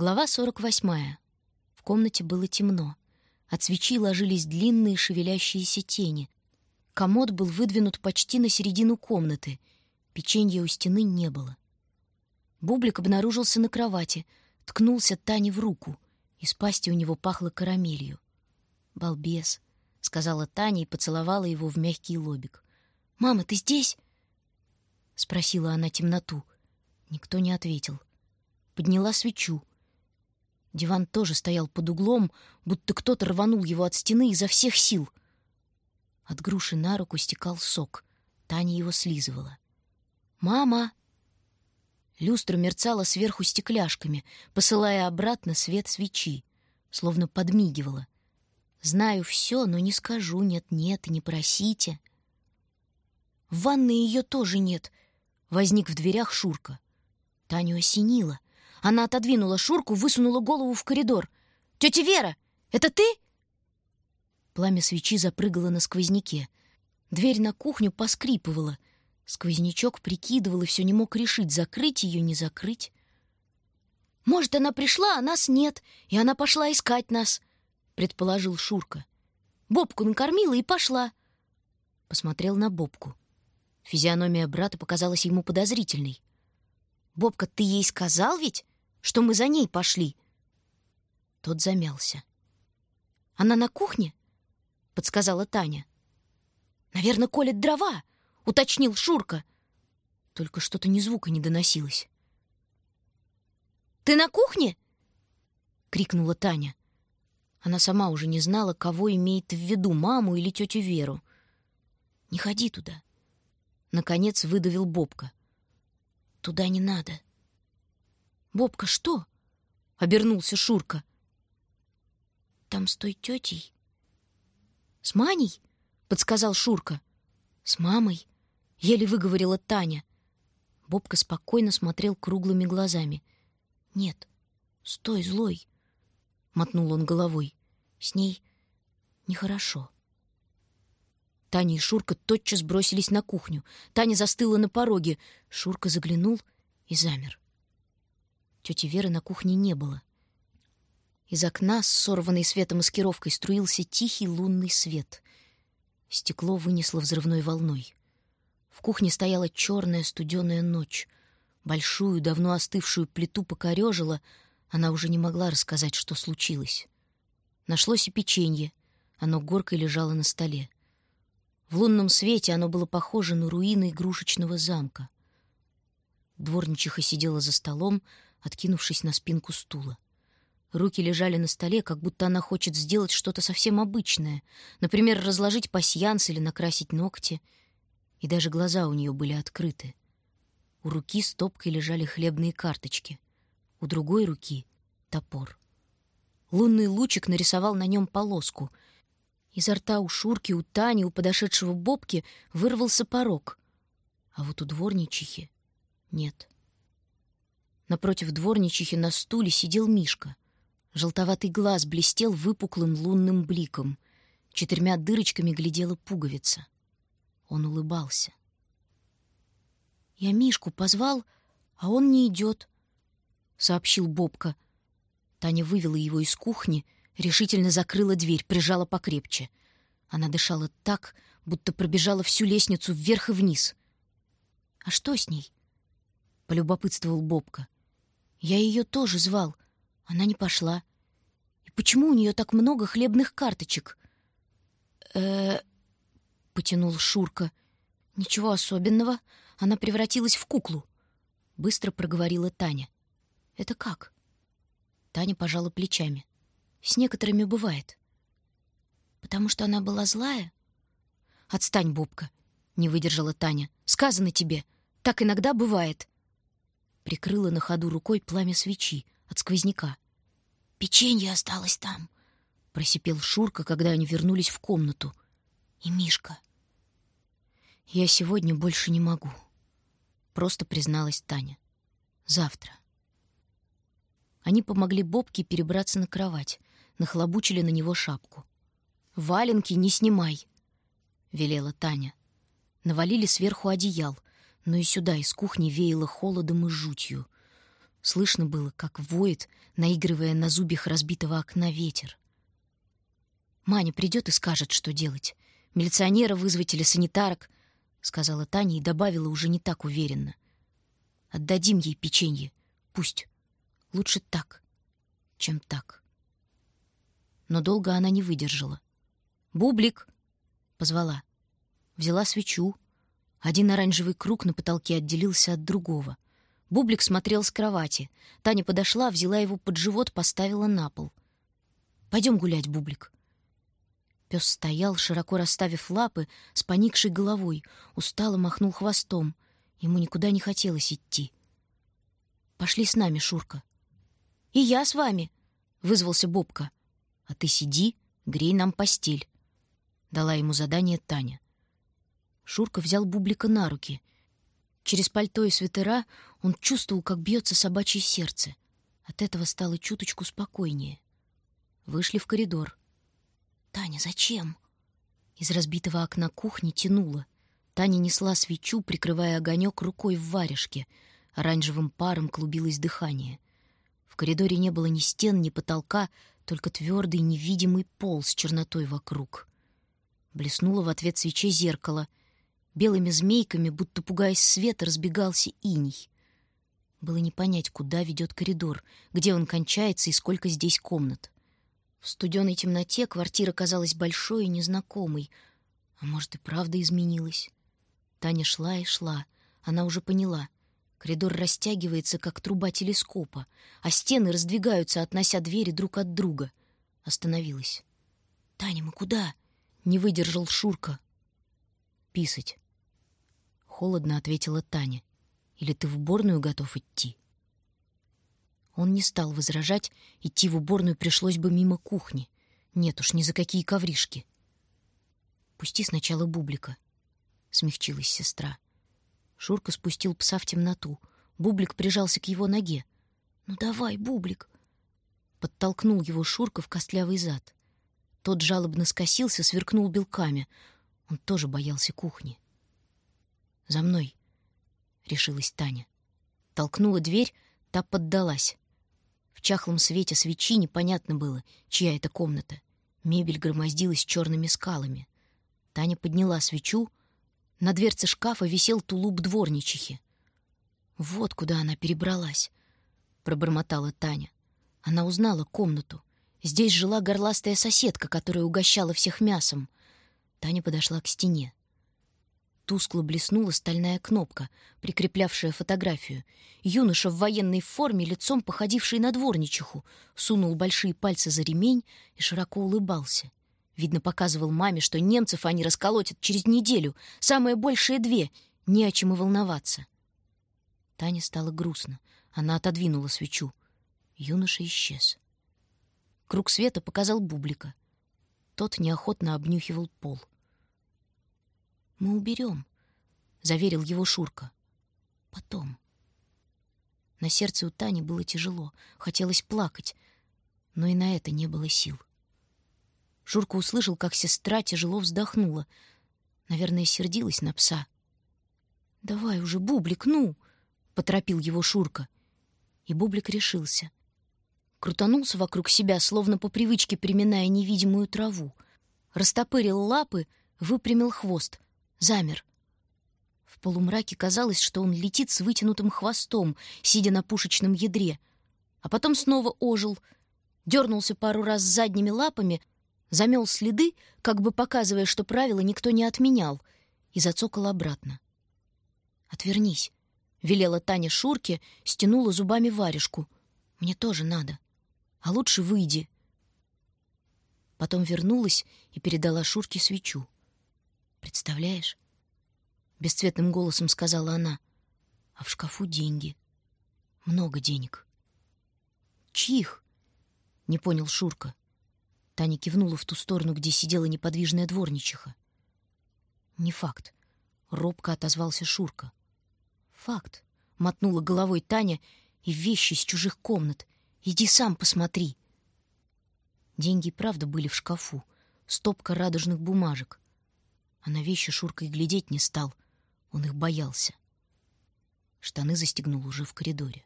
Глава 48. В комнате было темно. От свечи ложились длинные шевелящиеся тени. Комод был выдвинут почти на середину комнаты. Печенья у стены не было. Бублик обнаружился на кровати, ткнулся Тане в руку. Из пасти у него пахло карамелью. «Балбес», — сказала Таня и поцеловала его в мягкий лобик. «Мама, ты здесь?» — спросила она темноту. Никто не ответил. Подняла свечу. Диван тоже стоял под углом, будто кто-то рванул его от стены изо всех сил. От груши на руку стекал сок. Таня его слизывала. «Мама!» Люстра мерцала сверху стекляшками, посылая обратно свет свечи, словно подмигивала. «Знаю все, но не скажу, нет-нет, не просите». В ванной ее тоже нет. Возник в дверях Шурка. Таню осенило. Она отодвинула Шурку, высунула голову в коридор. «Тетя Вера, это ты?» Пламя свечи запрыгало на сквозняке. Дверь на кухню поскрипывала. Сквознячок прикидывал и все не мог решить, закрыть ее, не закрыть. «Может, она пришла, а нас нет, и она пошла искать нас», — предположил Шурка. «Бобку накормила и пошла». Посмотрел на Бобку. Физиономия брата показалась ему подозрительной. «Бобка, ты ей сказал ведь, что мы за ней пошли?» Тот замялся. «Она на кухне?» — подсказала Таня. «Наверное, колет дрова», — уточнил Шурка. Только что-то ни звука не доносилось. «Ты на кухне?» — крикнула Таня. Она сама уже не знала, кого имеет в виду, маму или тетю Веру. «Не ходи туда. Наконец выдавил Бобка. «Туда не надо». «Бобка, что?» — обернулся Шурка. «Там с той тетей». «С Маней?» — подсказал Шурка. «С мамой?» — еле выговорила Таня. Бобка спокойно смотрел круглыми глазами. «Нет, стой, злой!» — мотнул он головой. «С ней нехорошо». Таня и Шурка тотчас бросились на кухню. Таня застыла на пороге. Шурка заглянул и замер. Тети Веры на кухне не было. Из окна с сорванной светомаскировкой струился тихий лунный свет. Стекло вынесло взрывной волной. В кухне стояла черная студеная ночь. Большую, давно остывшую плиту покорежила. Она уже не могла рассказать, что случилось. Нашлось и печенье. Оно горкой лежало на столе. В лунном свете оно было похоже на руины игрушечного замка. Дворничиха сидела за столом, откинувшись на спинку стула. Руки лежали на столе, как будто она хочет сделать что-то совсем обычное, например, разложить пасьянс или накрасить ногти. И даже глаза у нее были открыты. У руки стопкой лежали хлебные карточки, у другой руки — топор. Лунный лучик нарисовал на нем полоску — Изо рта у Шурки, у Тани, у подошедшего Бобки вырвался порог. А вот у дворничихи нет. Напротив дворничихи на стуле сидел Мишка. Желтоватый глаз блестел выпуклым лунным бликом. Четырьмя дырочками глядела пуговица. Он улыбался. «Я Мишку позвал, а он не идет», — сообщил Бобка. Таня вывела его из кухни — решительно закрыла дверь, прижала покрепче. Она дышала так, будто пробежала всю лестницу вверх и вниз. «А что с ней?» — полюбопытствовал Бобка. «Я ее тоже звал. Она не пошла. И почему у нее так много хлебных карточек?» э потянул Шурка. «Ничего особенного. Она превратилась в куклу», — быстро проговорила Таня. «Это как?» Таня пожала плечами. С некоторыми бывает. Потому что она была злая? Отстань, Бобка, не выдержала Таня. Сказано тебе, так иногда бывает. Прикрыла на ходу рукой пламя свечи от сквозняка. Печенье осталось там, просипел Шурка, когда они вернулись в комнату. И Мишка. Я сегодня больше не могу, просто призналась Таня. Завтра. Они помогли Бобке перебраться на кровать нахлобучили на него шапку. «Валенки не снимай!» — велела Таня. Навалили сверху одеял, но и сюда из кухни веяло холодом и жутью. Слышно было, как воет, наигрывая на зубьях разбитого окна ветер. «Маня придет и скажет, что делать. Милиционера вызвать или санитарок», — сказала Таня и добавила уже не так уверенно. «Отдадим ей печенье. Пусть. Лучше так, чем так». Но долго она не выдержала. «Бублик!» — позвала. Взяла свечу. Один оранжевый круг на потолке отделился от другого — Бублик смотрел с кровати. Таня подошла, взяла его под живот, поставила на пол. «Пойдем гулять, Бублик». Пес стоял, широко расставив лапы, с поникшей головой, устало махнул хвостом. Ему никуда не хотелось идти. «Пошли с нами, Шурка». «И я с вами», — вызвался Бобка. «А ты сиди, грей нам постель», — дала ему задание Таня. Шурка взял Бублика на руки — Через пальто и свитера он чувствовал, как бьется собачье сердце. От этого стало чуточку спокойнее. Вышли в коридор. «Таня, зачем?» Из разбитого окна кухни тянуло. Таня несла свечу, прикрывая огонек рукой в варежке. Оранжевым паром клубилось дыхание. В коридоре не было ни стен, ни потолка, только твердый невидимый пол с чернотой вокруг. Блеснуло в ответ свече зеркало. Белыми змейками, будто пугаясь света, разбегался иней. Было не понять, куда ведет коридор, где он кончается и сколько здесь комнат. В студеной темноте квартира казалась большой и незнакомой. А может, и правда изменилась. Таня шла и шла. Она уже поняла. Коридор растягивается, как труба телескопа, а стены раздвигаются, относя двери друг от друга. Остановилась. «Таня, мы куда?» — не выдержал Шурка. «Писать» холодно ответила Таня. Или ты в уборную готов идти? Он не стал возражать, идти в уборную пришлось бы мимо кухни. Нет уж, ни за какие ковришки. Пусти сначала Бублика, смягчилась сестра. Шурка спустил пса в темноту. Бублик прижался к его ноге. Ну давай, Бублик. Подтолкнул его Шурка в костлявый зад. Тот жалобно скосился, сверкнул белками. Он тоже боялся кухни. «За мной!» — решилась Таня. Толкнула дверь, та поддалась. В чахлом свете свечи непонятно было, чья это комната. Мебель громоздилась черными скалами. Таня подняла свечу. На дверце шкафа висел тулуп дворничихи. «Вот куда она перебралась», — пробормотала Таня. Она узнала комнату. Здесь жила горластая соседка, которая угощала всех мясом. Таня подошла к стене. Тускло блеснула стальная кнопка, прикреплявшая фотографию. Юноша в военной форме, лицом походивший на дворничиху, сунул большие пальцы за ремень и широко улыбался. Видно, показывал маме, что немцев они расколотят через неделю, самое большее две, не о чем и волноваться. Таня стало грустно. Она отодвинула свечу. Юноша исчез. Круг света показал Бублика. Тот неохотно обнюхивал пол. — мы уберем, заверил его Шурка. Потом. На сердце у Тани было тяжело, хотелось плакать, но и на это не было сил. Шурка услышал, как сестра тяжело вздохнула. Наверное, сердилась на пса. «Давай уже, Бублик, ну!» — поторопил его Шурка. И Бублик решился. Крутанулся вокруг себя, словно по привычке приминая невидимую траву. Растопырил лапы, выпрямил хвост замер. В полумраке казалось, что он летит с вытянутым хвостом, сидя на пушечном ядре, а потом снова ожил, дернулся пару раз задними лапами, замел следы, как бы показывая, что правила никто не отменял, и зацокал обратно. «Отвернись», — велела Таня Шурке, стянула зубами варежку. «Мне тоже надо. А лучше выйди». Потом вернулась и передала Шурке свечу. Представляешь? Бесцветным голосом сказала она. А в шкафу деньги. Много денег. Чьих? Не понял Шурка. Таня кивнула в ту сторону, где сидела неподвижная дворничиха. Не факт. Робко отозвался Шурка. Факт. Мотнула головой Таня и вещи из чужих комнат. Иди сам посмотри. Деньги правда были в шкафу. Стопка радужных бумажек а на вещи Шурка и глядеть не стал. Он их боялся. Штаны застегнул уже в коридоре.